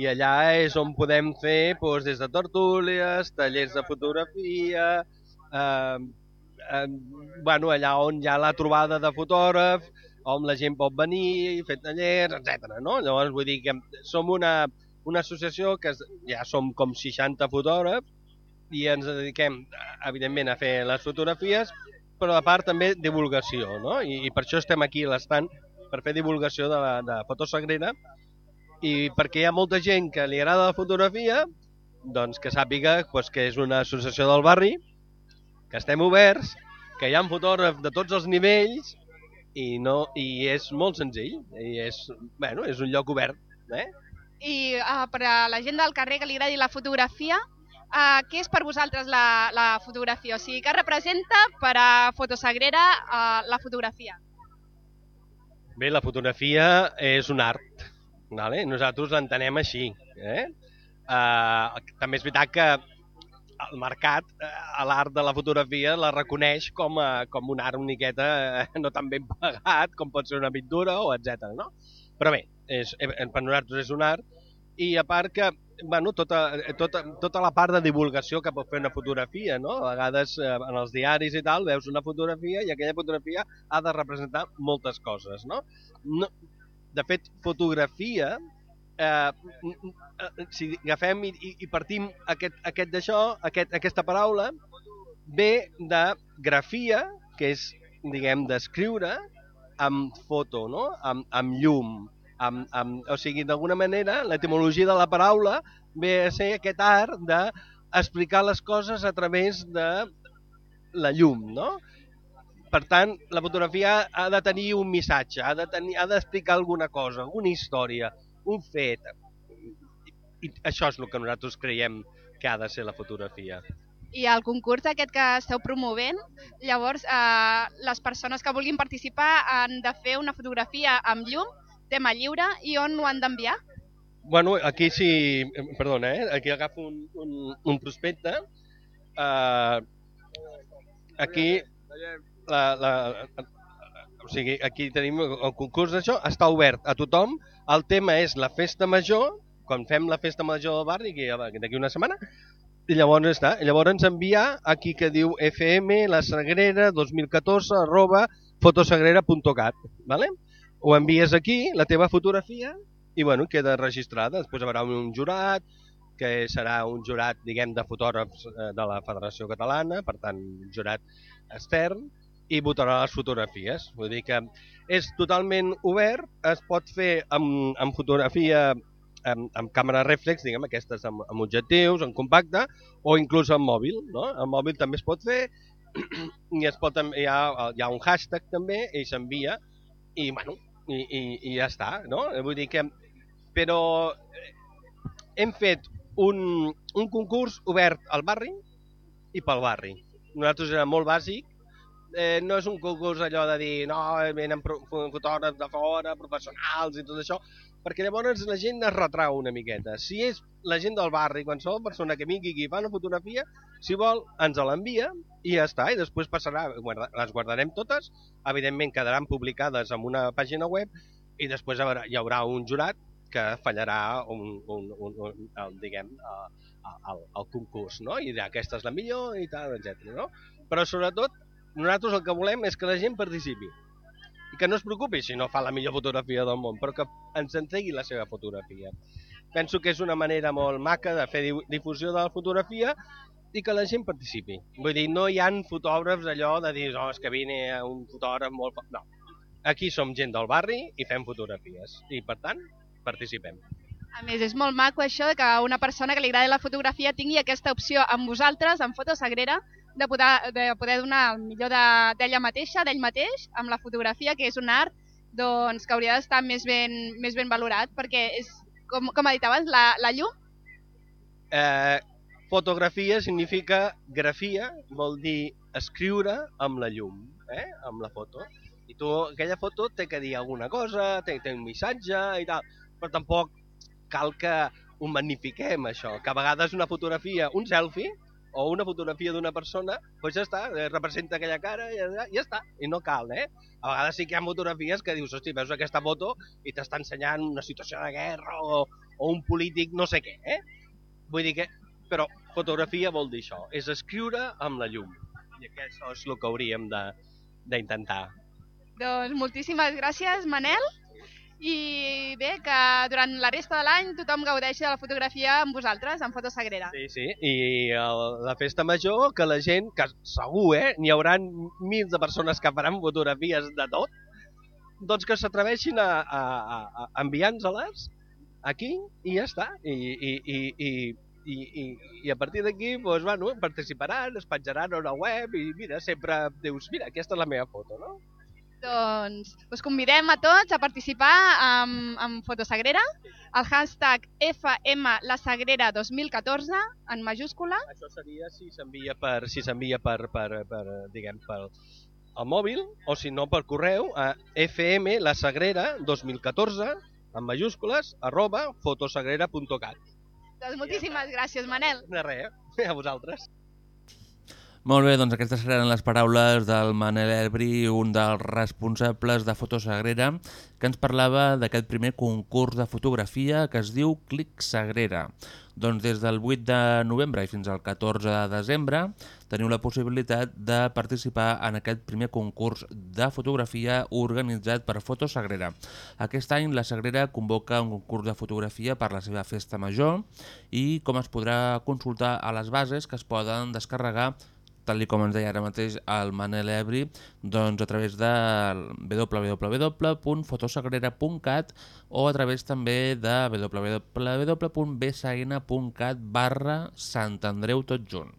i allà és on podem fer doncs, des de tertúlies, tallers de fotografia, eh, eh, bueno, allà on hi ha la trobada de fotògraf, on la gent pot venir i fer tallers, etc. No? Llavors, vull dir que som una, una associació que ja som com 60 fotògrafs i ens dediquem, evidentment, a fer les fotografies, però a part també divulgació, no? I, i per això estem aquí a l'estand, per fer divulgació de, la, de fotosagrera, i perquè hi ha molta gent que li agrada la fotografia, doncs que sàpiga doncs, que és una associació del barri, que estem oberts, que hi ha fotògrafs de tots els nivells i, no, i és molt senzill, i és, bueno, és un lloc obert. Eh? I uh, per a la gent del carrer que li agradi la fotografia, uh, què és per vosaltres la, la fotografia? O sigui, què representa per a Fotosagrera uh, la fotografia? Bé, la fotografia és un art, vale? nosaltres l'entenem així. Eh? Uh, també és veritat que el mercat, l'art de la fotografia, la reconeix com, a, com un art una miqueta eh, no tan ben pagat com pot ser una pintura o etc. No? Però bé, és, eh, per nosaltres és un art i a part que bueno, tota, tota, tota la part de divulgació que pot fer una fotografia, no? A vegades eh, en els diaris i tal veus una fotografia i aquella fotografia ha de representar moltes coses, no? no de fet, fotografia, eh, eh, si agafem i, i partim aquest, aquest d'això, aquest, aquesta paraula, ve de grafia, que és, diguem, d'escriure amb foto, no? amb, amb llum, amb, amb, o sigui, d'alguna manera, l'etimologia de la paraula ve a ser aquest art d'explicar les coses a través de la llum, no? Per tant, la fotografia ha de tenir un missatge, ha de tenir, ha d'explicar alguna cosa, alguna història, un fet. I això és el que nosaltres creiem que ha de ser la fotografia. I el concurs aquest que esteu promovent, llavors eh, les persones que vulguin participar han de fer una fotografia amb llum, tema lliure, i on ho han d'enviar? Bueno, aquí sí... Perdona, eh? Aquí agafo un, un, un prospecte. Uh, aquí la, la, o sigui, aquí tenim el concurs d'això, està obert a tothom. El tema és la festa major, quan fem la festa major del barri, que d'aquí una setmana, i llavors està. Llavors ens envia aquí que diu fm la sagrera 2014 arroba fotosagrera.cat, ¿vale? Ho envies aquí, la teva fotografia, i bueno, queda registrada. Després hi haurà un jurat, que serà un jurat, diguem, de fotògrafs eh, de la Federació Catalana, per tant, un jurat extern, i votarà les fotografies. Vull dir que és totalment obert, es pot fer amb, amb fotografia amb, amb càmera reflex, diguem, aquestes amb, amb objectius, en compacte, o inclús amb mòbil. No? El mòbil també es pot fer, i es pot, hi, ha, hi ha un hashtag també, i s'envia, i, bueno, i, i, i ja està. No? Vull dir que... Però hem fet un, un concurs obert al barri i pel barri. Nosaltres era molt bàsic, eh, no és un concurs allò de dir no, venen fotògrafs de fora, professionals i tot això, perquè llavors la gent es retrau una miqueta. Si és la gent del barri, qualsevol persona que vingui i fa una fotografia, si vol, ens l'envia i ja està, i després passarà, les guardarem totes, evidentment quedaran publicades en una pàgina web i després hi haurà, un jurat que fallarà un, un, un, un, el, diguem, el, el concurs, no? I dirà aquesta és la millor i tal, etc. No? Però sobretot nosaltres el que volem és que la gent participi i que no es preocupi si no fa la millor fotografia del món, però que ens entregui la seva fotografia. Penso que és una manera molt maca de fer di- difusió de la fotografia i que la gent participi. Vull dir, no hi han fotògrafs allò de dir, oh, és que vine un fotògraf molt... fa-". No, aquí som gent del barri i fem fotografies i, per tant, participem. A més, és molt maco això de que una persona que li agrada la fotografia tingui aquesta opció amb vosaltres, amb Fotosagrera, de poder, de poder donar el millor de- d'ella mateixa, d'ell mateix, amb la fotografia, que és un art doncs, que hauria d'estar més, ben, més ben valorat, perquè és, com, com ha dit abans, la, la llum Eh, fotografia significa grafia, vol dir escriure amb la llum, eh? amb la foto. I tu, aquella foto té que dir alguna cosa, té, té un missatge i tal, però tampoc cal que ho magnifiquem, això. Que a vegades una fotografia, un selfie, o una fotografia d'una persona, doncs ja està, eh, representa aquella cara ja, ja està, i no cal, eh? A vegades sí que hi ha fotografies que dius, hosti, veus aquesta foto i t'està ensenyant una situació de guerra o, o un polític no sé què, eh? Vull dir que, però fotografia vol dir això, és escriure amb la llum. I això és el que hauríem d'intentar. Doncs moltíssimes gràcies, Manel. I bé, que durant la resta de l'any tothom gaudeixi de la fotografia amb vosaltres, amb Fotosagrera. Sí, sí, i el, la festa major, que la gent, que segur, eh, n'hi haurà mils de persones que faran fotografies de tot, doncs que s'atreveixin a, a, a, a enviar-nos-les aquí i ja està. I, i, i, i, i, i, i a partir d'aquí doncs, bueno, participaran, es penjaran a una web i mira, sempre dius, mira, aquesta és la meva foto, no? Doncs us convidem a tots a participar amb, amb Fotosagrera, el hashtag FMLasagrera 2014 en majúscula. Això seria si s'envia per, si s'envia per, per, per, diguem, per el mòbil o si no per correu a fmlasagrera 2014 en majúscules arroba fotosagrera.cat. Doncs moltíssimes gràcies, Manel. De res, eh? a vosaltres. Molt bé, doncs aquestes seran les paraules del Manel Elbri, un dels responsables de Fotosagrera, que ens parlava d'aquest primer concurs de fotografia que es diu Clic Sagrera. Doncs des del 8 de novembre i fins al 14 de desembre teniu la possibilitat de participar en aquest primer concurs de fotografia organitzat per Fotosagrera. Aquest any la Sagrera convoca un concurs de fotografia per la seva festa major i com es podrà consultar a les bases que es poden descarregar tal com ens deia ara mateix el Manel Ebri, doncs a través de www.fotosagrera.cat o a través també de www.bsn.cat barra Sant Andreu tot junt.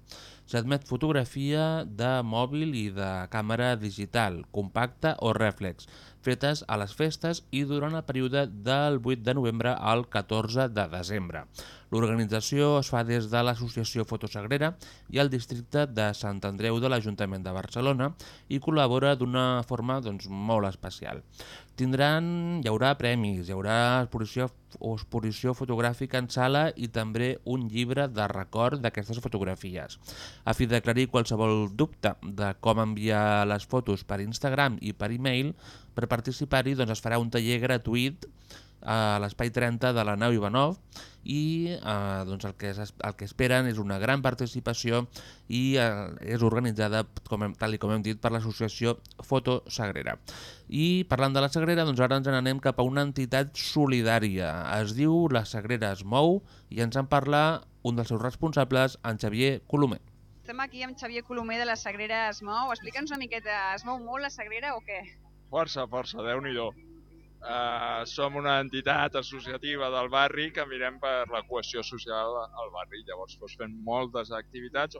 S'admet fotografia de mòbil i de càmera digital, compacta o rèflex, fetes a les festes i durant el període del 8 de novembre al 14 de desembre. L'organització es fa des de l'Associació Fotosagrera i el districte de Sant Andreu de l'Ajuntament de Barcelona i col·labora d'una forma doncs, molt especial. Tindran, hi haurà premis, hi haurà exposició, exposició fotogràfica en sala i també un llibre de record d'aquestes fotografies. A fi d'aclarir qualsevol dubte de com enviar les fotos per Instagram i per e-mail, per participar-hi doncs, es farà un taller gratuït a l'Espai 30 de la nau Ivanov i eh, doncs el, que es, el que esperen és una gran participació i eh, és organitzada, com hem, tal i com hem dit, per l'associació Foto Sagrera. I parlant de la Sagrera, doncs ara ens n'anem cap a una entitat solidària. Es diu La Sagrera es mou i ens en parla un dels seus responsables, en Xavier Colomer. Estem aquí amb Xavier Colomer de la Sagrera Es Mou. Explica'ns una miqueta, es mou molt la Sagrera o què? Força, força, déu-n'hi-do. Uh, som una entitat associativa del barri que mirem per la cohesió social al barri. Llavors doncs, fem moltes activitats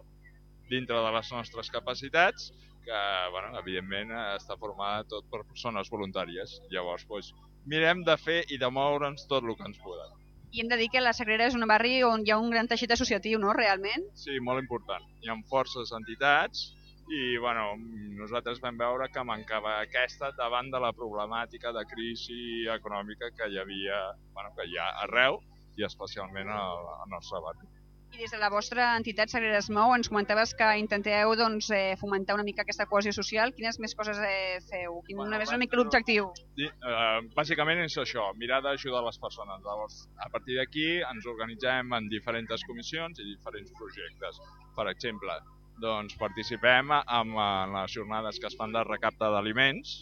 dintre de les nostres capacitats que, bueno, evidentment, està formada tot per persones voluntàries. Llavors, doncs, mirem de fer i de moure'ns tot el que ens podem. I hem de dir que la Sagrera és un barri on hi ha un gran teixit associatiu, no?, realment? Sí, molt important. Hi ha forces entitats i bueno, nosaltres vam veure que mancava aquesta davant de la problemàtica de crisi econòmica que hi havia, bueno, que hi ha arreu i especialment al, al nostre barri. I des de la vostra entitat Sagrera Es Mou ens comentaves que intenteu doncs, eh, fomentar una mica aquesta cohesió social. Quines més coses eh, feu? Quin bueno, és una mica l'objectiu? Sí, eh, bàsicament és això, mirar d'ajudar les persones. Llavors, a partir d'aquí ens organitzem en diferents comissions i diferents projectes. Per exemple, doncs participem en, en les jornades que es fan de recapte d'aliments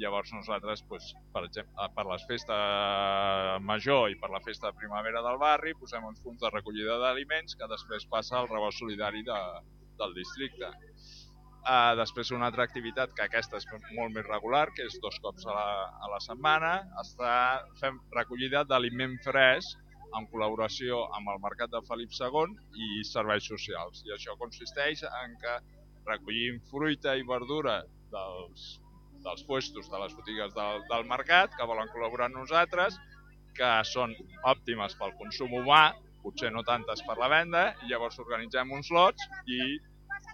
Llavors nosaltres, doncs, per exemple, per les festa major i per la festa de primavera del barri, posem uns punts de recollida d'aliments que després passa al rebost solidari de, del districte. Uh, després una altra activitat que aquesta és molt més regular, que és dos cops a la, a la setmana, està, fem recollida d'aliment fresc en col·laboració amb el Mercat de Felip II i serveis socials. I això consisteix en que recollim fruita i verdura dels, dels puestos de les botigues del, del mercat que volen col·laborar amb nosaltres, que són òptimes pel consum humà, potser no tantes per la venda, i llavors organitzem uns lots i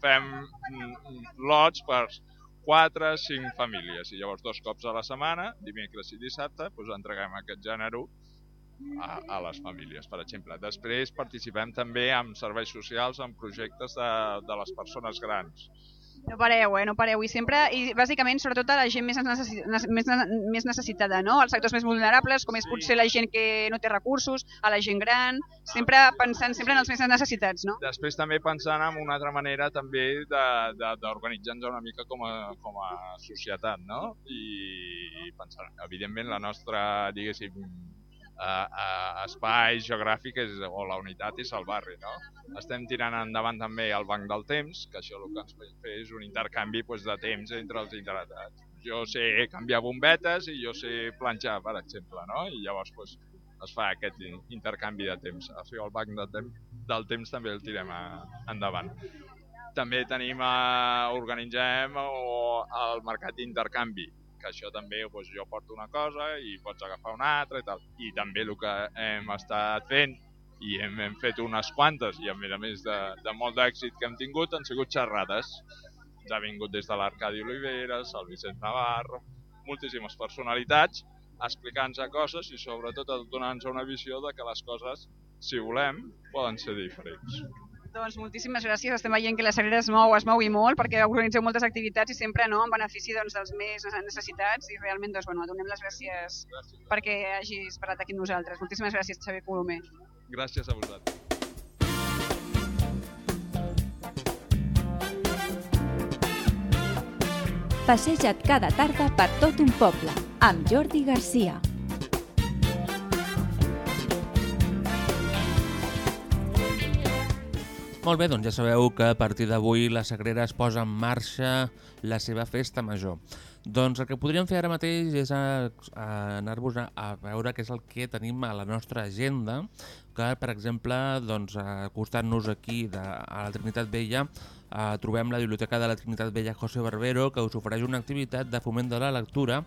fem lots per 4 5 famílies. I llavors dos cops a la setmana, dimecres i dissabte, doncs entreguem aquest gènere a, a les famílies, per exemple. Després participem també en serveis socials, en projectes de, de les persones grans. No pareu, eh? No pareu. I sempre, i bàsicament, sobretot a la gent més, necessi més, més necessitada, no? Els sectors més vulnerables, com és sí. potser la gent que no té recursos, a la gent gran, sempre pensant sempre en els més necessitats, no? Després també pensant en una altra manera també d'organitzar-nos una mica com a, com a societat, no? I, i pensant, evidentment, la nostra, diguéssim, eh, espai geogràfic és, o la unitat és el barri. No? Estem tirant endavant també el banc del temps, que això el que ens fer és un intercanvi pues, de temps entre els interessats. Jo sé canviar bombetes i jo sé planxar, per exemple, no? i llavors pues, es fa aquest intercanvi de temps. Sigui, el banc de tem del temps també el tirem a, endavant. També tenim, a, organitzem o, el mercat d'intercanvi, que això també doncs, jo porto una cosa i pots agafar una altra i tal. I també el que hem estat fent i hem, hem fet unes quantes i a més a més de, de molt d'èxit que hem tingut han sigut xerrades. Ens ha vingut des de l'Arcadi Oliveres, el Vicent Navarro, moltíssimes personalitats explicant-nos coses i sobretot donant-nos una visió de que les coses, si volem, poden ser diferents. Doncs moltíssimes gràcies. Estem veient que la Sagrera es mou, es mou i molt, perquè organitzeu moltes activitats i sempre no, en benefici doncs, dels més necessitats i realment doncs, bueno, donem les gràcies, gràcies perquè hagis parlat aquí amb nosaltres. Moltíssimes gràcies, Xavier Colomer. Gràcies a vosaltres. Passeja't cada tarda per tot un poble, amb Jordi Garcia. Molt bé, doncs ja sabeu que a partir d'avui la Sagrera es posa en marxa la seva festa major. Doncs el que podríem fer ara mateix és anar-vos a, a veure què és el que tenim a la nostra agenda, que per exemple, doncs, acostant-nos aquí de, a la Trinitat Vella, eh, trobem la Biblioteca de la Trinitat Vella José Barbero, que us ofereix una activitat de foment de la lectura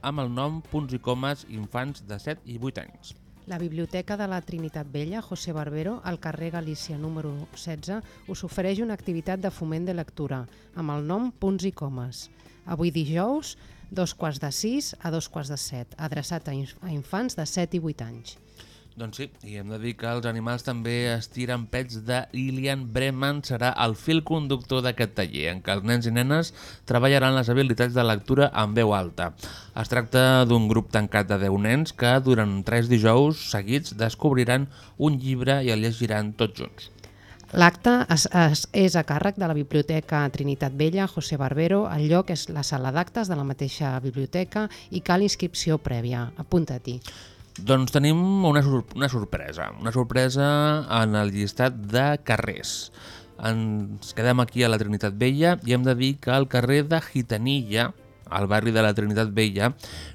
amb el nom Punts i Comes Infants de 7 i 8 anys. La Biblioteca de la Trinitat Vella, José Barbero, al carrer Galícia número 16, us ofereix una activitat de foment de lectura amb el nom Punts i Comes. Avui dijous, dos quarts de sis a dos quarts de set, adreçat a, infants de 7 i 8 anys. Doncs sí, i hem de dir que els animals també estiren pets de Lilian Bremen serà el fil conductor d'aquest taller, en què els nens i nenes treballaran les habilitats de lectura en veu alta. Es tracta d'un grup tancat de 10 nens que durant 3 dijous seguits descobriran un llibre i el llegiran tots junts. L'acte és, és, és a càrrec de la Biblioteca Trinitat Vella, José Barbero, el lloc és la sala d'actes de la mateixa biblioteca i cal inscripció prèvia. Apunta-t'hi. Doncs tenim una, una sorpresa, una sorpresa en el llistat de carrers. Ens quedem aquí a la Trinitat Vella i hem de dir que el carrer de Gitanilla, al barri de la Trinitat Vella,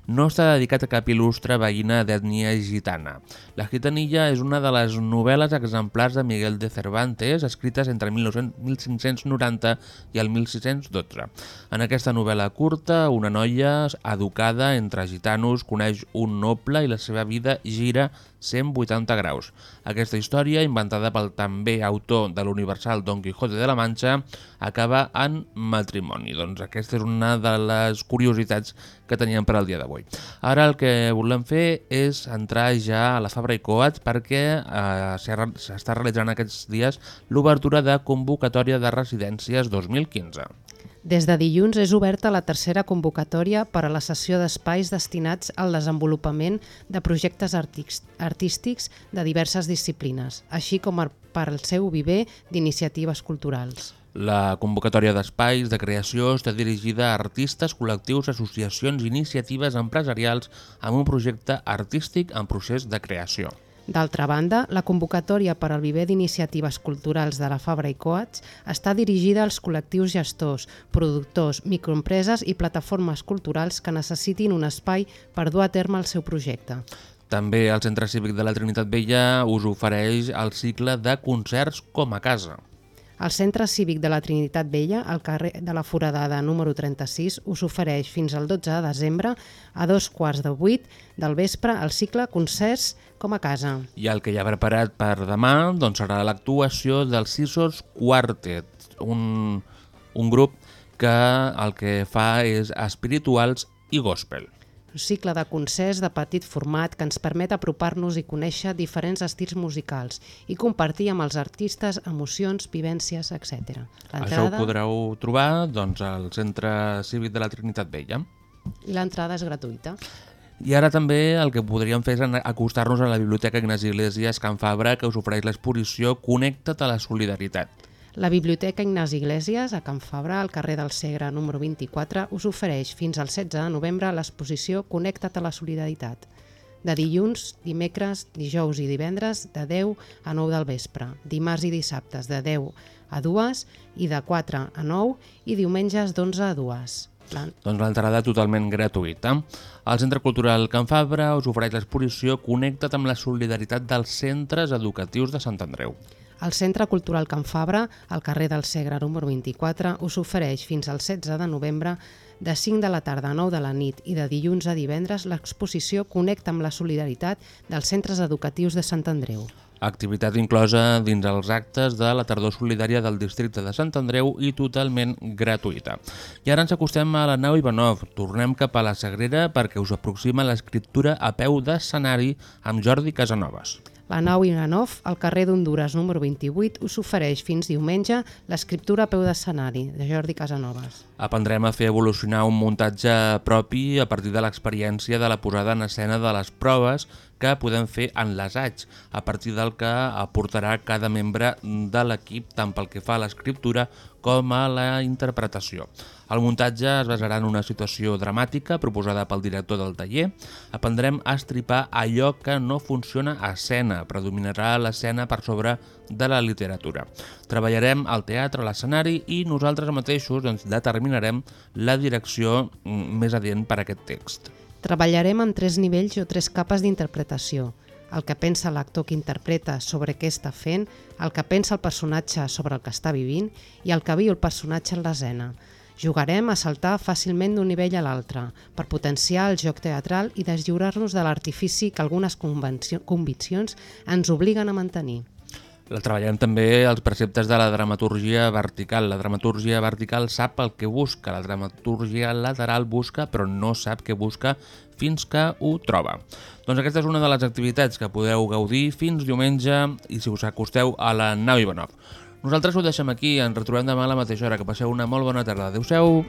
no està dedicat a cap il·lustre veïna d'ètnia gitana. La Gitanilla és una de les novel·les exemplars de Miguel de Cervantes, escrites entre 1590 i el 1612. En aquesta novel·la curta, una noia educada entre gitanos coneix un noble i la seva vida gira 180 graus. Aquesta història, inventada pel també autor de l'universal Don Quijote de la Mancha, acaba en matrimoni. Doncs aquesta és una de les curiositats que teníem per al dia d'avui. Ara el que volem fer és entrar ja a la Fabra i Coats perquè eh, s'està realitzant aquests dies l'obertura de convocatòria de residències 2015. Des de dilluns és oberta la tercera convocatòria per a la sessió d'espais destinats al desenvolupament de projectes artístics de diverses disciplines, així com per al seu viver d'iniciatives culturals. La convocatòria d'espais de creació està dirigida a artistes, col·lectius, associacions i iniciatives empresarials amb un projecte artístic en procés de creació. D'altra banda, la convocatòria per al viver d'iniciatives culturals de la Fabra i Coats està dirigida als col·lectius gestors, productors, microempreses i plataformes culturals que necessitin un espai per dur a terme el seu projecte. També el Centre Cívic de la Trinitat Vella us ofereix el cicle de concerts com a casa. El Centre Cívic de la Trinitat Vella, al carrer de la Foradada número 36, us ofereix fins al 12 de desembre a dos quarts de vuit del vespre el cicle Concerts com a casa. I el que ja ha preparat per demà doncs, serà l'actuació del Scissors Quartet, un, un grup que el que fa és espirituals i gospel un cicle de concerts de petit format que ens permet apropar-nos i conèixer diferents estils musicals i compartir amb els artistes emocions, vivències, etc. Això ho podreu trobar doncs, al Centre Cívic de la Trinitat Vella. I l'entrada és gratuïta. I ara també el que podríem fer és acostar-nos a la Biblioteca Ignasi Iglesias Can Fabra que us ofereix l'exposició Connecta't a la Solidaritat. La Biblioteca Ignasi Iglesias, a Can Fabra, al carrer del Segre número 24, us ofereix fins al 16 de novembre l'exposició Connecta't a la Solidaritat. De dilluns, dimecres, dijous i divendres de 10 a 9 del vespre, dimarts i dissabtes de 10 a 2 i de 4 a 9 i diumenges d'11 a 2. Doncs l'entrada totalment gratuïta. El Centre Cultural Can Fabra us ofereix l'exposició Connecta't amb la solidaritat dels centres educatius de Sant Andreu. El Centre Cultural Can Fabra, al carrer del Segre número 24, us ofereix fins al 16 de novembre de 5 de la tarda a 9 de la nit i de dilluns a divendres l'exposició Connecta amb la solidaritat dels centres educatius de Sant Andreu. Activitat inclosa dins els actes de la tardor solidària del districte de Sant Andreu i totalment gratuïta. I ara ens acostem a la nau Ivanov. Tornem cap a la Sagrera perquè us aproxima l'escriptura a peu d'escenari amb Jordi Casanovas. La nau Iranov, al carrer d'Honduras número 28, us ofereix fins diumenge l'escriptura a peu d'escenari, de Jordi Casanovas. Aprendrem a fer evolucionar un muntatge propi a partir de l'experiència de la posada en escena de les proves que podem fer en l'assaig, a partir del que aportarà cada membre de l'equip tant pel que fa a l'escriptura com a la interpretació. El muntatge es basarà en una situació dramàtica proposada pel director del taller. Aprendrem a estripar allò que no funciona a escena, predominarà l'escena per sobre de la literatura. Treballarem al teatre, l'escenari i nosaltres mateixos doncs, determinarem la direcció mm, més adient per a aquest text. Treballarem en tres nivells o tres capes d'interpretació el que pensa l'actor que interpreta sobre què està fent, el que pensa el personatge sobre el que està vivint i el que viu el personatge en l'escena. Jugarem a saltar fàcilment d'un nivell a l'altre, per potenciar el joc teatral i deslliurar-nos de l'artifici que algunes conviccions ens obliguen a mantenir. La treballarem també els preceptes de la dramaturgia vertical. La dramaturgia vertical sap el que busca, la dramaturgia lateral busca però no sap què busca fins que ho troba. Doncs aquesta és una de les activitats que podeu gaudir fins diumenge i si us acosteu a la nau Ivanov. Nosaltres ho deixem aquí, ens retrobem demà a la mateixa hora. Que passeu una molt bona tarda. Adéu-siau.